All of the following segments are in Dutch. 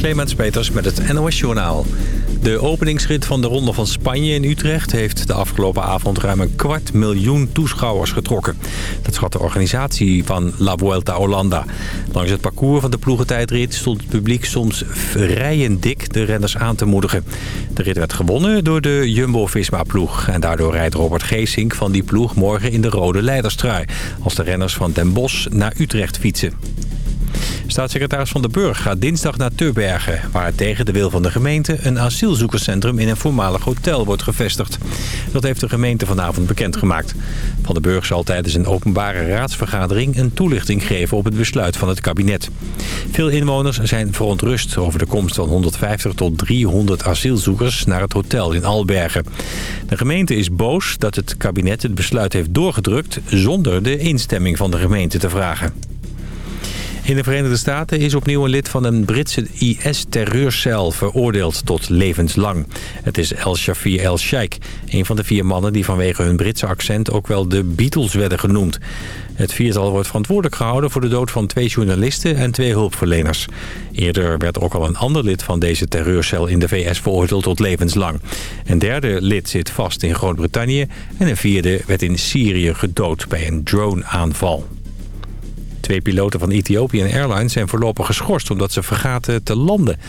Clemens Peters met het NOS Journaal. De openingsrit van de Ronde van Spanje in Utrecht... heeft de afgelopen avond ruim een kwart miljoen toeschouwers getrokken. Dat schat de organisatie van La Vuelta Holanda. Langs het parcours van de ploegentijdrit stond het publiek soms rijen dik de renners aan te moedigen. De rit werd gewonnen door de Jumbo-Visma-ploeg. En daardoor rijdt Robert Geesink van die ploeg morgen in de rode leiderstrui... als de renners van Den Bosch naar Utrecht fietsen. Staatssecretaris Van den Burg gaat dinsdag naar Tubbergen... waar tegen de wil van de gemeente een asielzoekerscentrum in een voormalig hotel wordt gevestigd. Dat heeft de gemeente vanavond bekendgemaakt. Van den Burg zal tijdens een openbare raadsvergadering een toelichting geven op het besluit van het kabinet. Veel inwoners zijn verontrust over de komst van 150 tot 300 asielzoekers naar het hotel in Albergen. De gemeente is boos dat het kabinet het besluit heeft doorgedrukt zonder de instemming van de gemeente te vragen. In de Verenigde Staten is opnieuw een lid van een Britse IS-terreurcel veroordeeld tot levenslang. Het is El Shafir El Sheikh, een van de vier mannen die vanwege hun Britse accent ook wel de Beatles werden genoemd. Het viertal wordt verantwoordelijk gehouden voor de dood van twee journalisten en twee hulpverleners. Eerder werd ook al een ander lid van deze terreurcel in de VS veroordeeld tot levenslang. Een derde lid zit vast in Groot-Brittannië en een vierde werd in Syrië gedood bij een drone-aanval. Twee piloten van Ethiopian Airlines zijn voorlopig geschorst omdat ze vergaten te landen.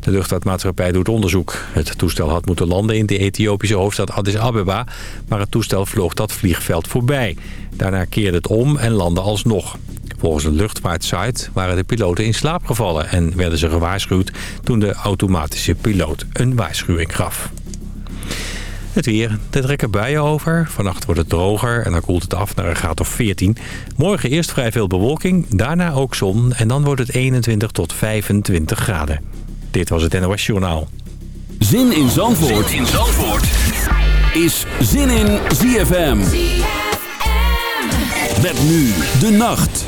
De luchtvaartmaatschappij doet onderzoek. Het toestel had moeten landen in de Ethiopische hoofdstad Addis Abeba, maar het toestel vloog dat vliegveld voorbij. Daarna keerde het om en landde alsnog. Volgens een luchtvaartsite waren de piloten in slaap gevallen en werden ze gewaarschuwd toen de automatische piloot een waarschuwing gaf. Het weer. Er trekken buien over. Vannacht wordt het droger en dan koelt het af naar een graad of 14. Morgen eerst vrij veel bewolking, daarna ook zon en dan wordt het 21 tot 25 graden. Dit was het NOS Journaal. Zin in Zandvoort, zin in Zandvoort. is Zin in ZFM. ZFM. Met nu de nacht.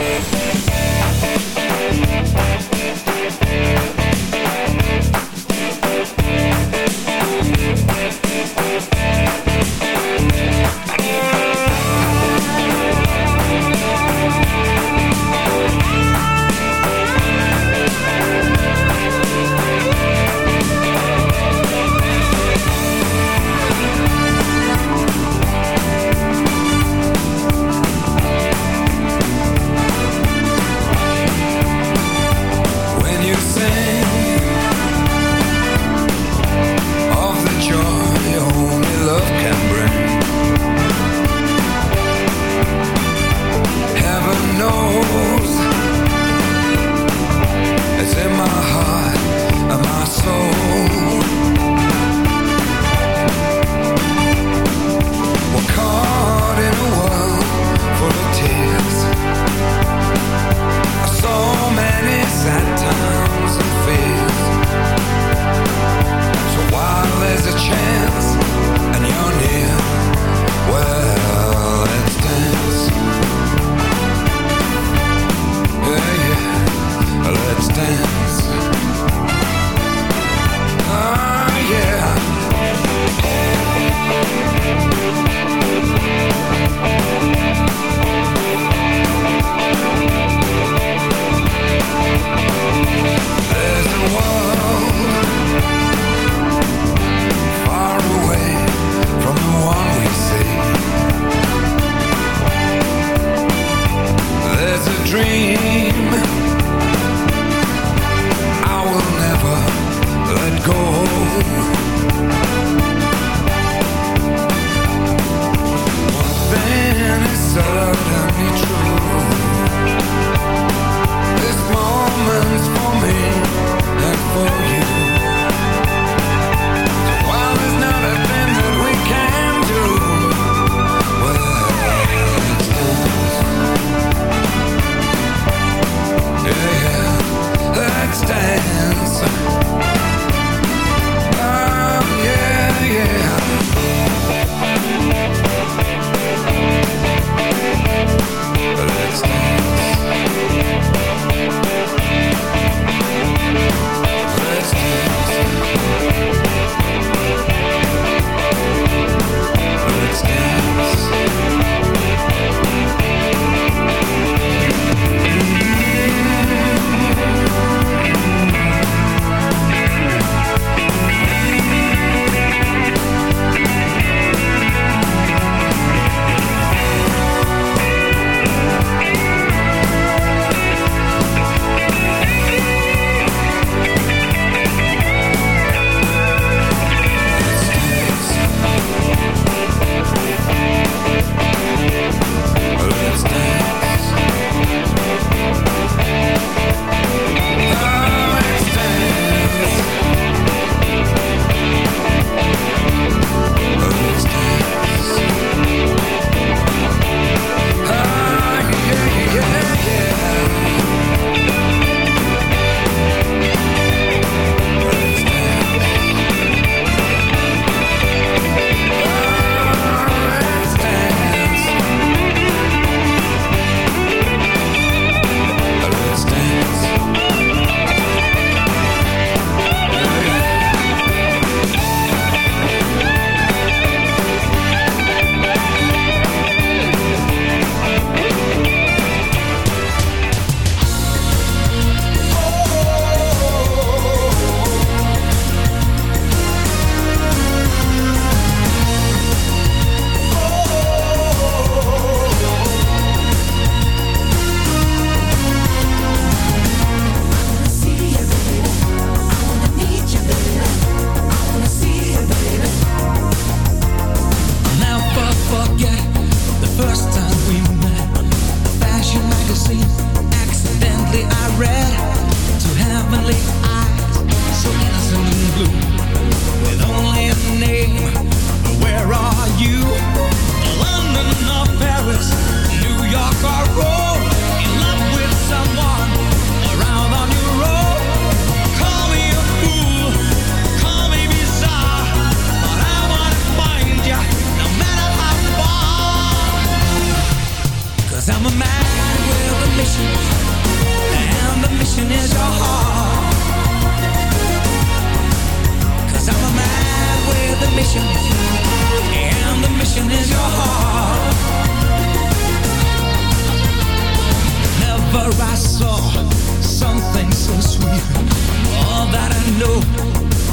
All that I know,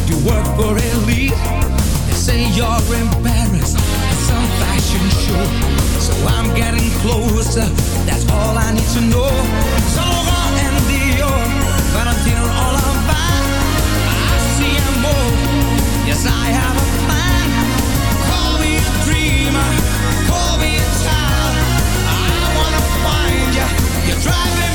you work for elite. They say you're in Paris at some fashion show. So I'm getting closer, that's all I need to know. Zara and Dior, Valentino, all I'm. I see a more, yes I have a plan. Call me a dreamer, call me a child. I wanna find you, you're driving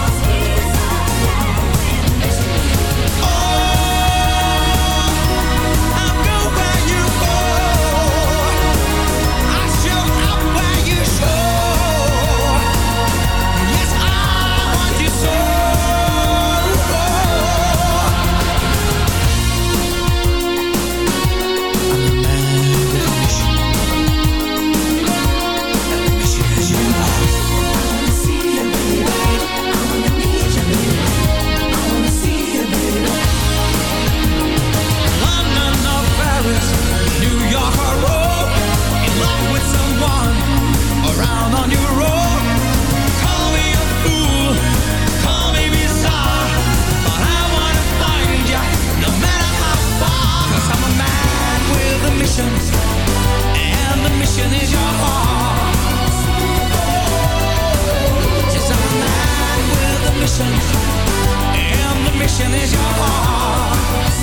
mission, and the mission is yours.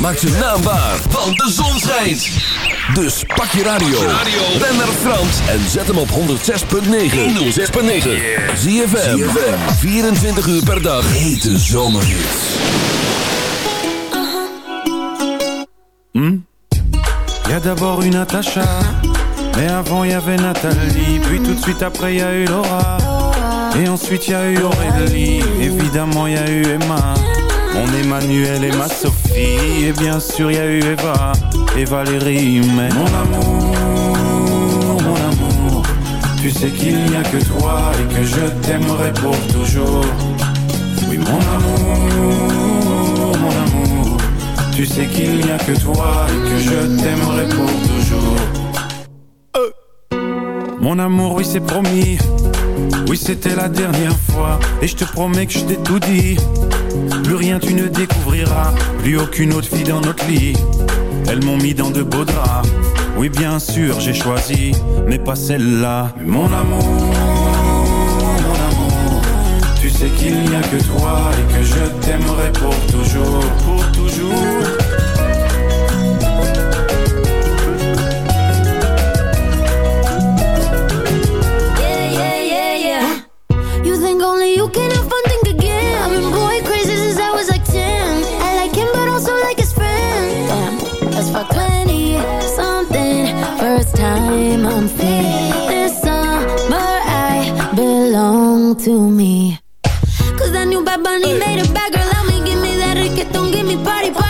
Zijn naam waar, want de zon schijnt. Dus pak je radio, ben naar Frans en zet hem op 106.9. 106.9. Zie je 24 uur per dag. Hete zomerhits. Hmm? Y a d'abord une Natacha, mais avant y avait Nathalie, puis tout de suite après y a eu Laura, et ensuite y a eu Aurélie, évidemment y a eu Emma. Mon Emmanuel et ma Sophie Et bien sûr il y a eu Eva et Valérie Mais mon amour, mon amour Tu sais qu'il n'y a que toi Et que je t'aimerai pour toujours. Oui mon amour, mon amour Tu sais qu'il n'y a que toi Et que je t'aimerai pour toujours. Euh. Mon amour oui c'est promis. Oui c'était la dernière fois. Et je te promets que je t'ai tout dit plus rien tu ne découvriras, plus aucune autre fille dans notre lit. Elles m'ont mis dans de beaux draps. Oui, bien sûr, j'ai choisi, mais pas celle-là. Mon amour, mon amour, tu sais qu'il n'y a que toi et que je t'aimerai pour toujours, pour toujours. To me. Cause that new Bad Bunny made a bad girl out me. Give me that don't give me party, party.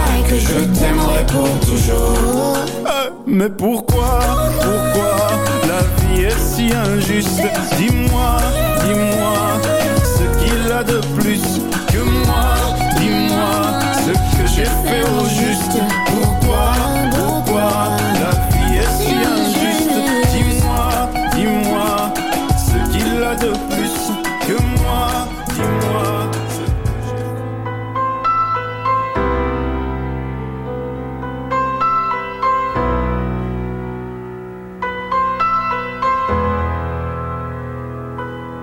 que je t'aimerai pour toujours. Euh, mais pourquoi, pourquoi la vie est si injuste? Dis-moi, dis-moi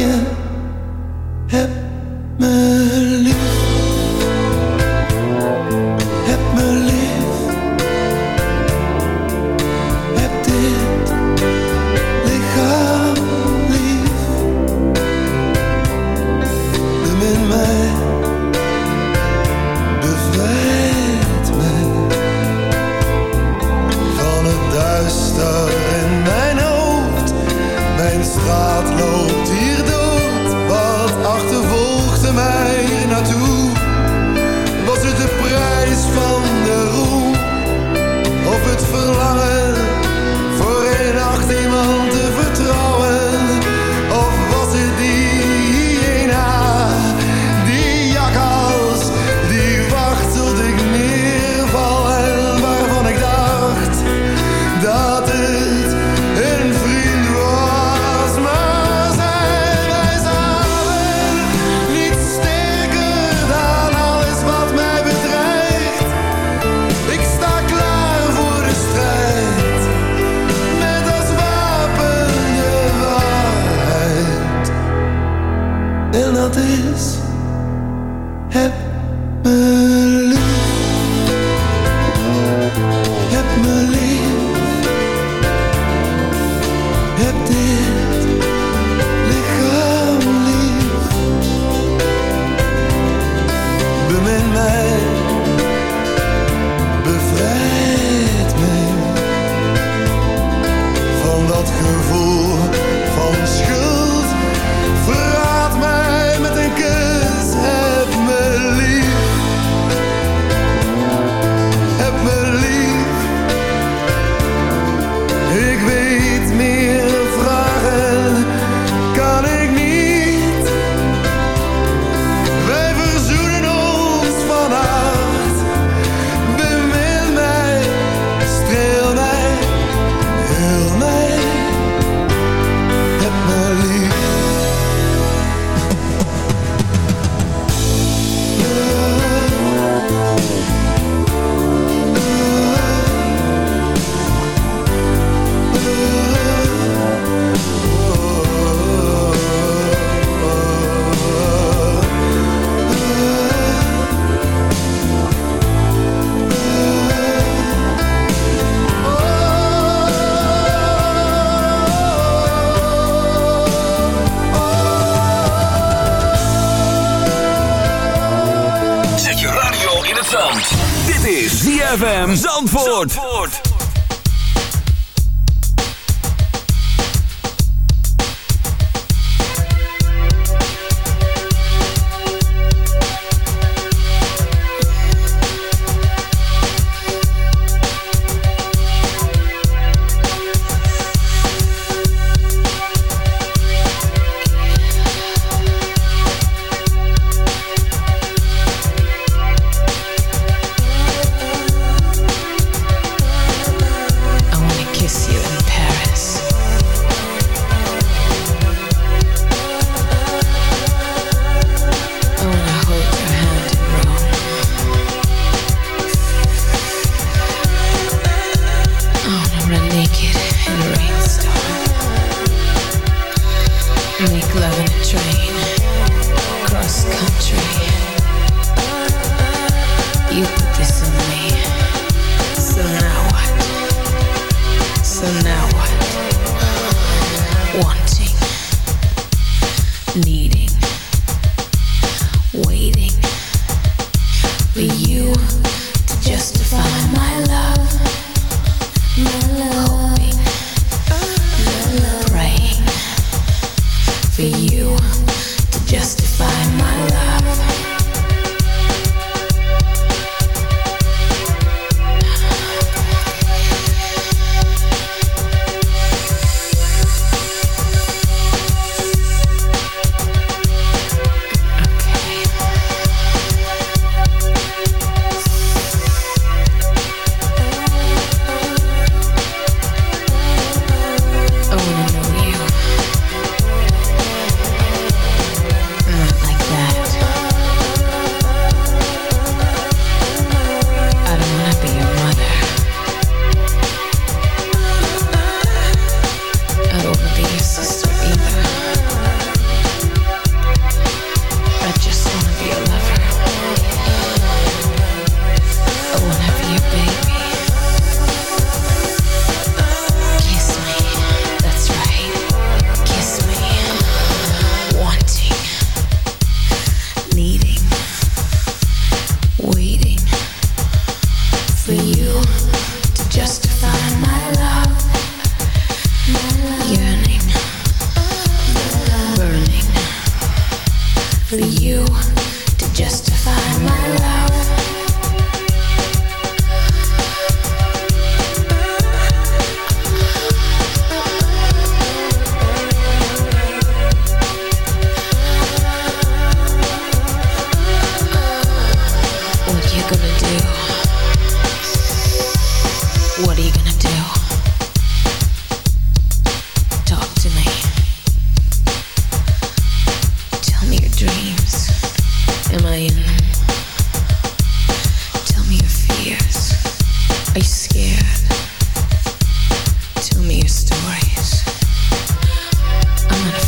you. Fürth.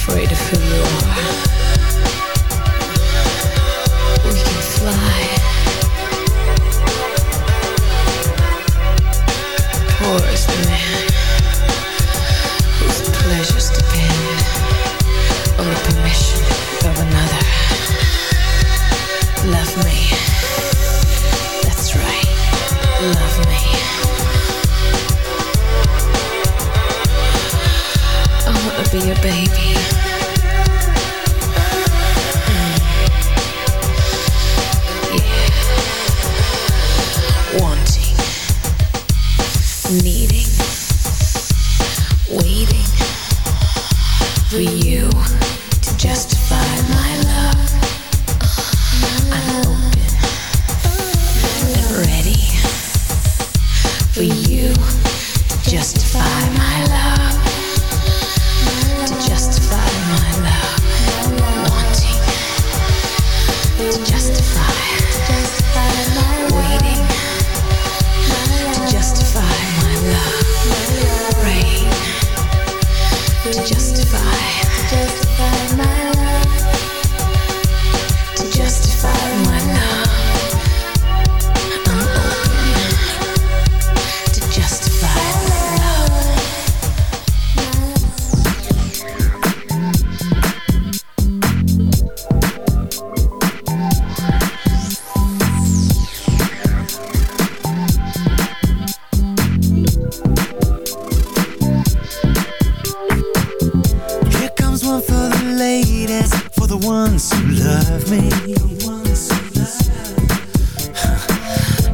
afraid of who you are.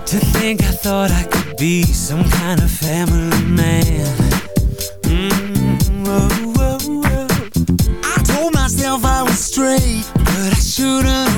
To think I thought I could be some kind of family man mm -hmm. oh, oh. I told myself I was straight But I shouldn't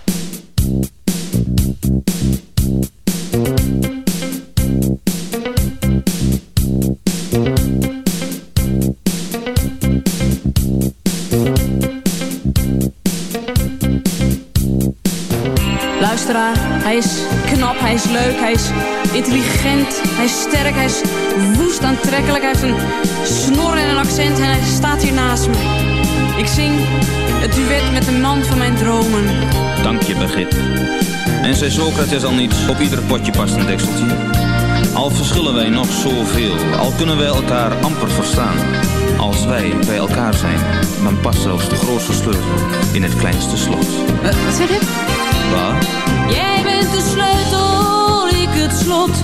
best aantrekkelijk. Hij heeft een snor en een accent en hij staat hier naast me. Ik zing het duet met de man van mijn dromen. Dank je, Begit. En zei Socrates al niet, op ieder potje past een dekseltje. Al verschillen wij nog zoveel, al kunnen wij elkaar amper verstaan. Als wij bij elkaar zijn, dan past zelfs de grootste sleutel in het kleinste slot. Eh, wat, zeg ik? Waar? Jij bent de sleutel, ik het slot.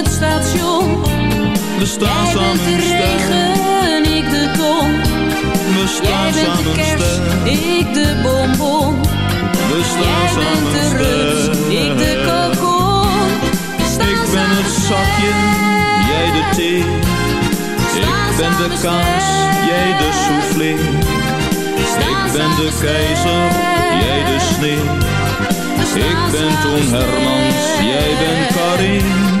station. we staan Jij bent samen de sterk. regen, ik de ton. We Jij staan bent de kerst, ik de bonbon. we Jij staan bent samen de rust, ik de kokon. Ik ben het zakje, sterk. jij de thee. Ik ben de kaas, jij de soufflé. Ik ben de keizer, jij de sneeuw. Ik ben Toon Hermans, jij bent Karin.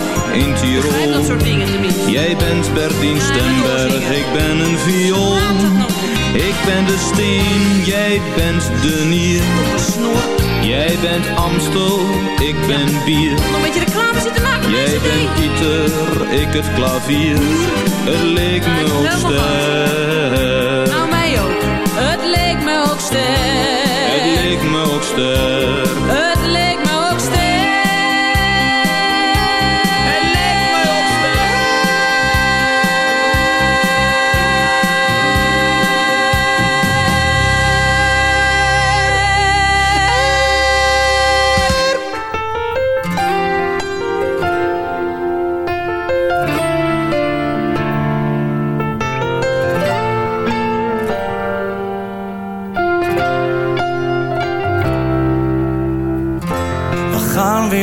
in Tirol. dat soort dingen tenminste. Jij bent Bertien Stemberg, ik ben een viool. Ik ben de steen, jij bent de nier. Jij bent Amstel, ik ben bier. Nog een beetje reclame zitten maken Jij bent. Pieter, ik het klavier. Het leek me ook sterk. Nou, mij ook. Het leek me ook sterk. Het leek me ook sterk.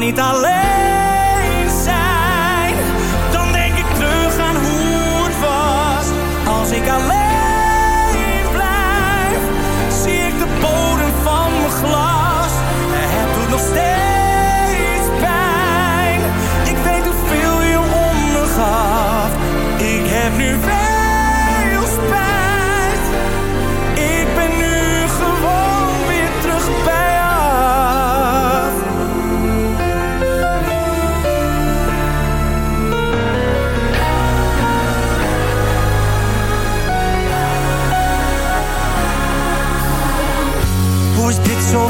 Niet alleen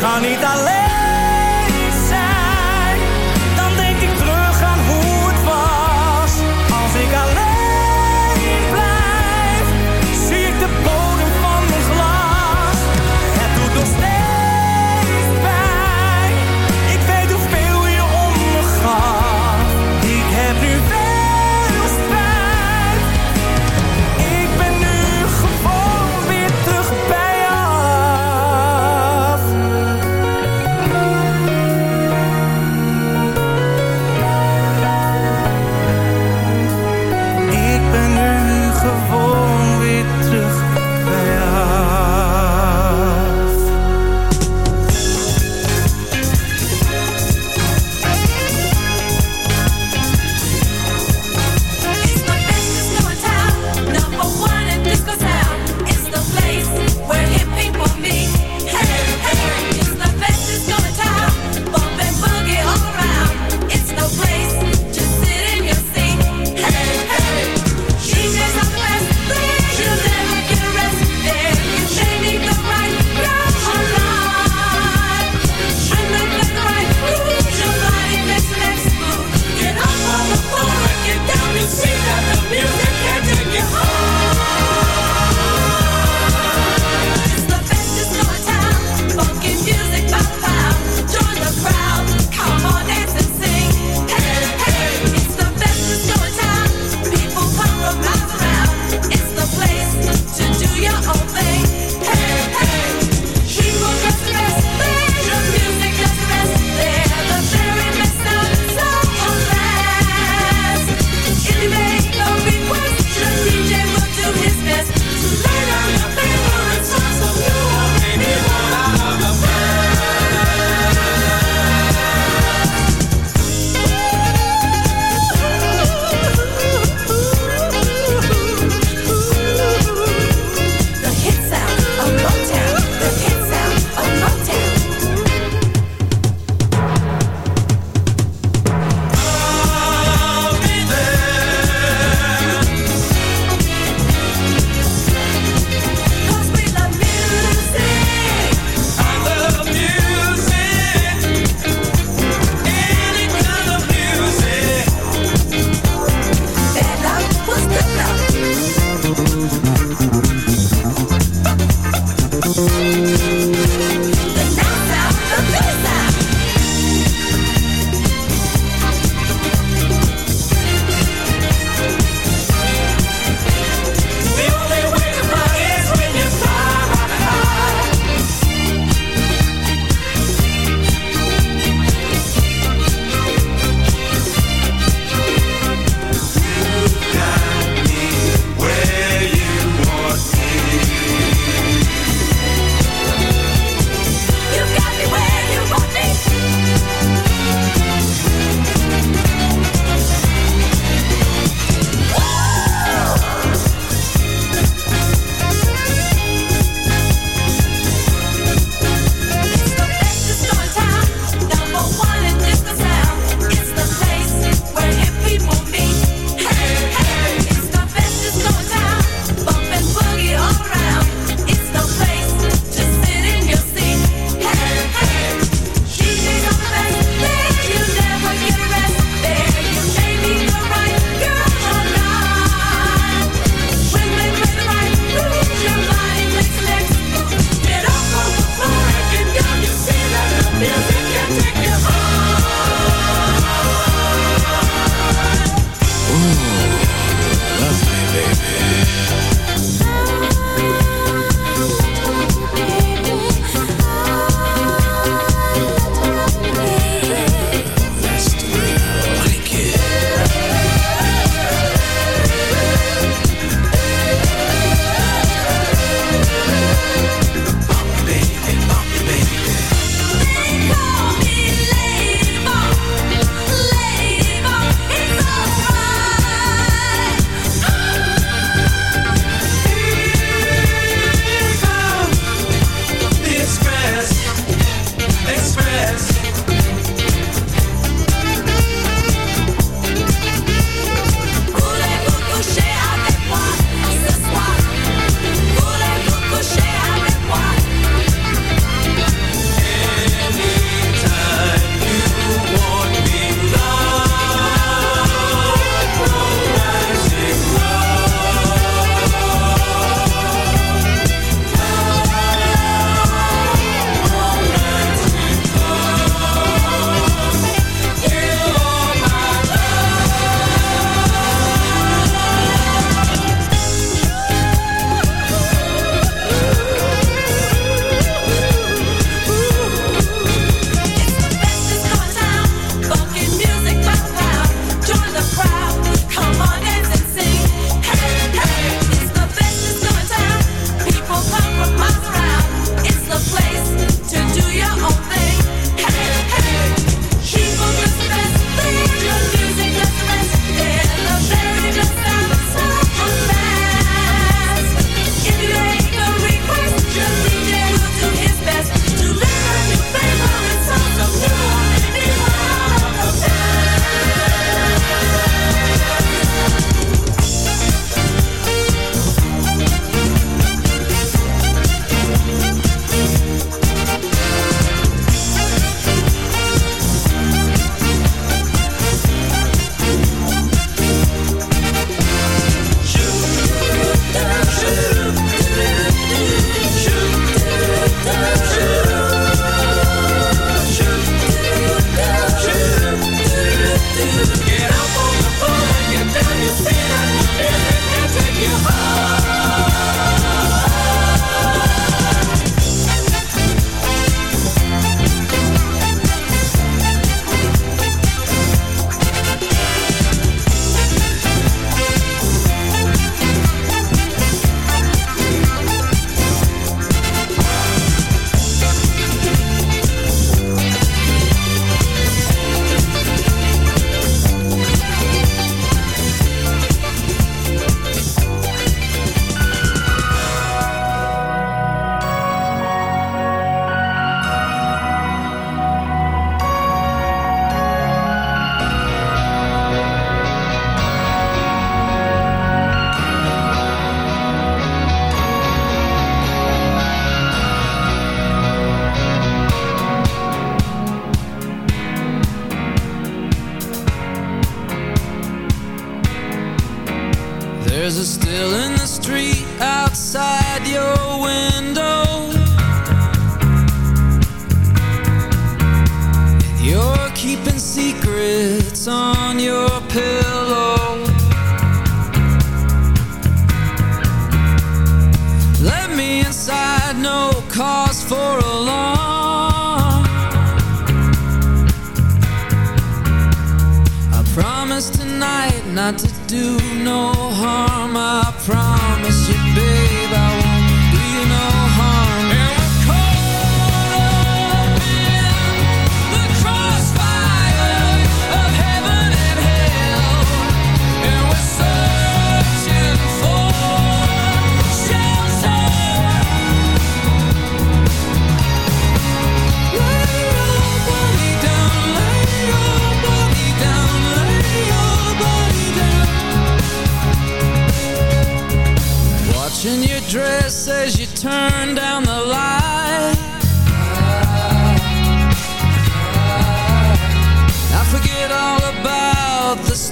ga niet alleen.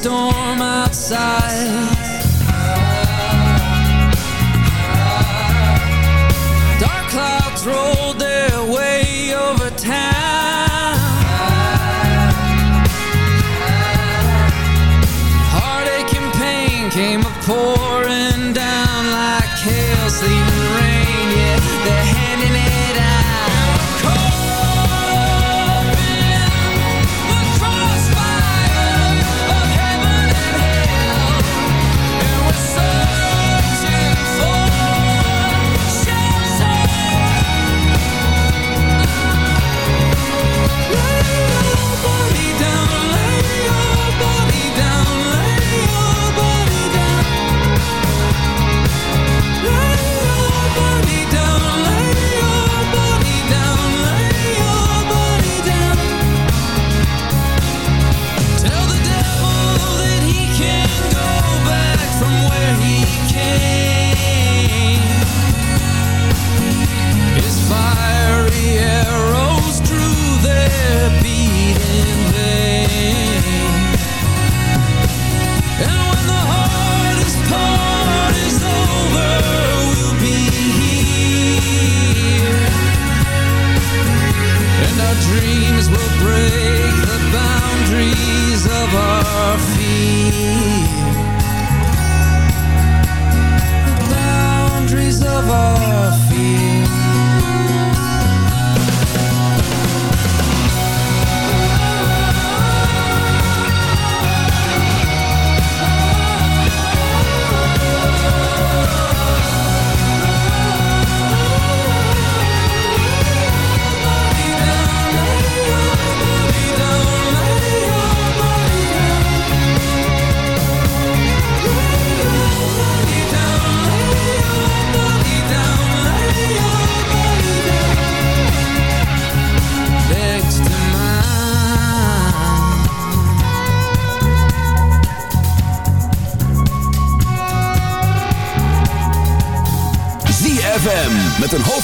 storm outside.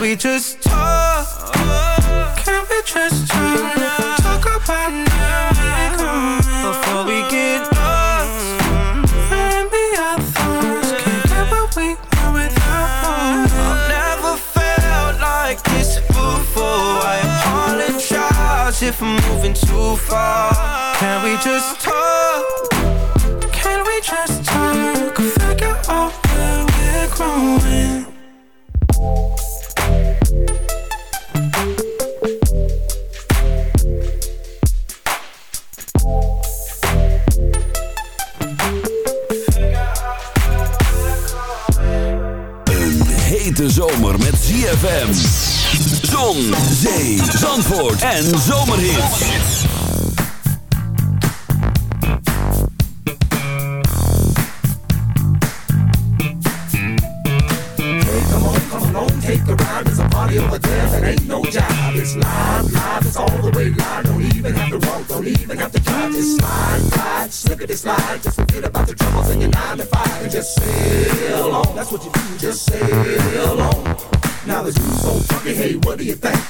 Can we just talk? Can we just talk? Talk about now before we get lost. And be our thoughts. Can't get what we want without. I've never felt like this before. I apologize if I'm moving too far. Can we just talk? Can we en zomerhits. Hey, come on, come along, take a ride. It's a party on the dance, that ain't no job. It's live, live, it's all the way live. Don't even have to walk, don't even have to drive. Just slide, slide, slip it, slide. Just forget about the troubles in your nine to five. And just sail on. That's what you do, just sail on. Now the zoo's so funky, hey, what do you think?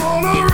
wanna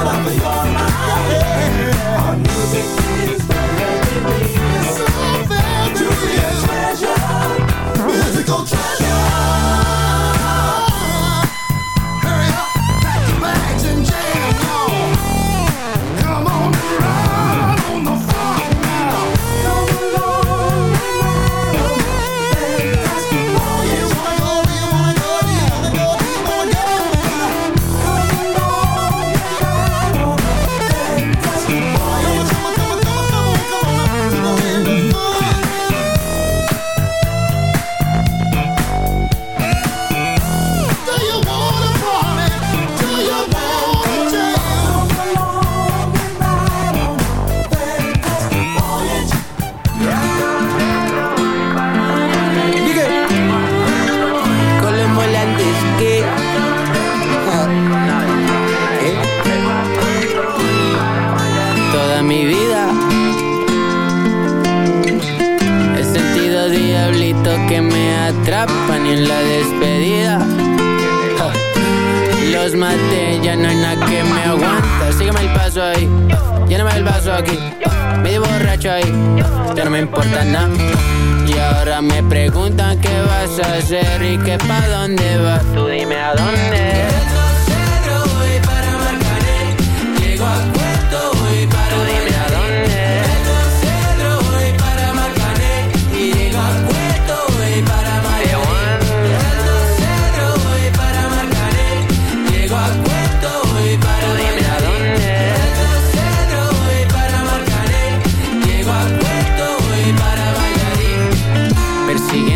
all up for your